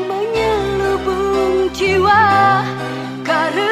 Yang menyelubung jiwa Karenamu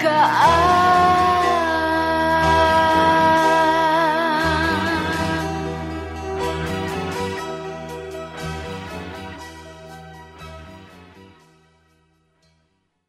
keadaan